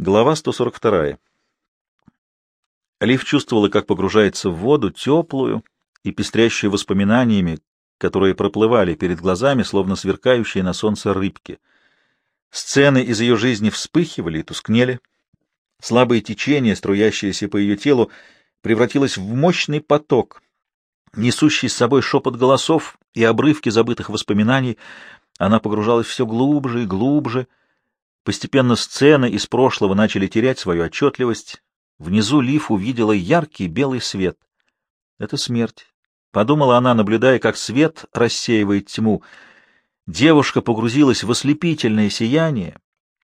Глава 142. Лив чувствовала, как погружается в воду, теплую и пестрящую воспоминаниями, которые проплывали перед глазами, словно сверкающие на солнце рыбки. Сцены из ее жизни вспыхивали и тускнели. Слабое течение, струящееся по ее телу, превратилось в мощный поток, несущий с собой шепот голосов и обрывки забытых воспоминаний. Она погружалась все глубже и глубже, Постепенно сцены из прошлого начали терять свою отчетливость. Внизу Лив увидела яркий белый свет. Это смерть. Подумала она, наблюдая, как свет рассеивает тьму. Девушка погрузилась в ослепительное сияние,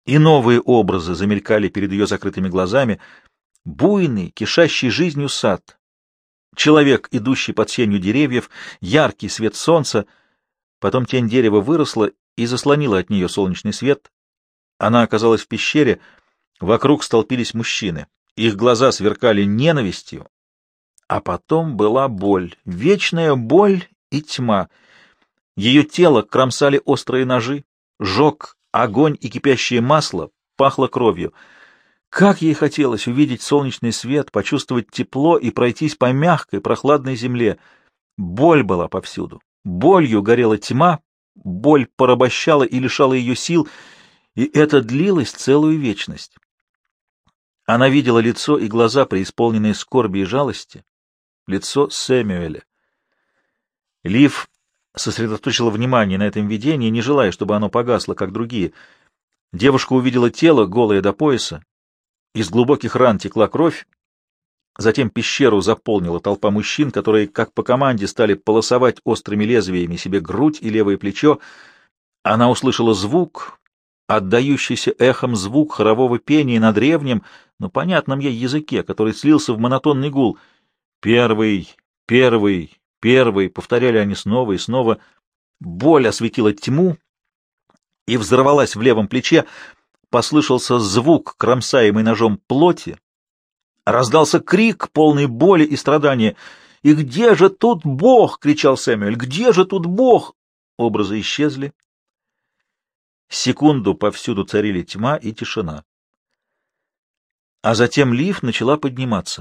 и новые образы замелькали перед ее закрытыми глазами. Буйный, кишащий жизнью сад. Человек, идущий под сенью деревьев, яркий свет солнца. Потом тень дерева выросла и заслонила от нее солнечный свет. Она оказалась в пещере, вокруг столпились мужчины. Их глаза сверкали ненавистью, а потом была боль, вечная боль и тьма. Ее тело кромсали острые ножи, жег огонь и кипящее масло, пахло кровью. Как ей хотелось увидеть солнечный свет, почувствовать тепло и пройтись по мягкой, прохладной земле. Боль была повсюду. Болью горела тьма, боль порабощала и лишала ее сил — и это длилось целую вечность. Она видела лицо и глаза, преисполненные скорби и жалости, лицо Сэмюэля. Лив сосредоточила внимание на этом видении, не желая, чтобы оно погасло, как другие. Девушка увидела тело, голое до пояса. Из глубоких ран текла кровь. Затем пещеру заполнила толпа мужчин, которые, как по команде, стали полосовать острыми лезвиями себе грудь и левое плечо. Она услышала звук, отдающийся эхом звук хорового пения на древнем, но понятном ей языке, который слился в монотонный гул. «Первый, первый, первый», — повторяли они снова и снова. Боль осветила тьму и взорвалась в левом плече. Послышался звук, кромсаемый ножом плоти. Раздался крик, полный боли и страдания. «И где же тут Бог?» — кричал Сэмюэль. «Где же тут Бог?» Образы исчезли. Секунду повсюду царили тьма и тишина. А затем лифт начала подниматься.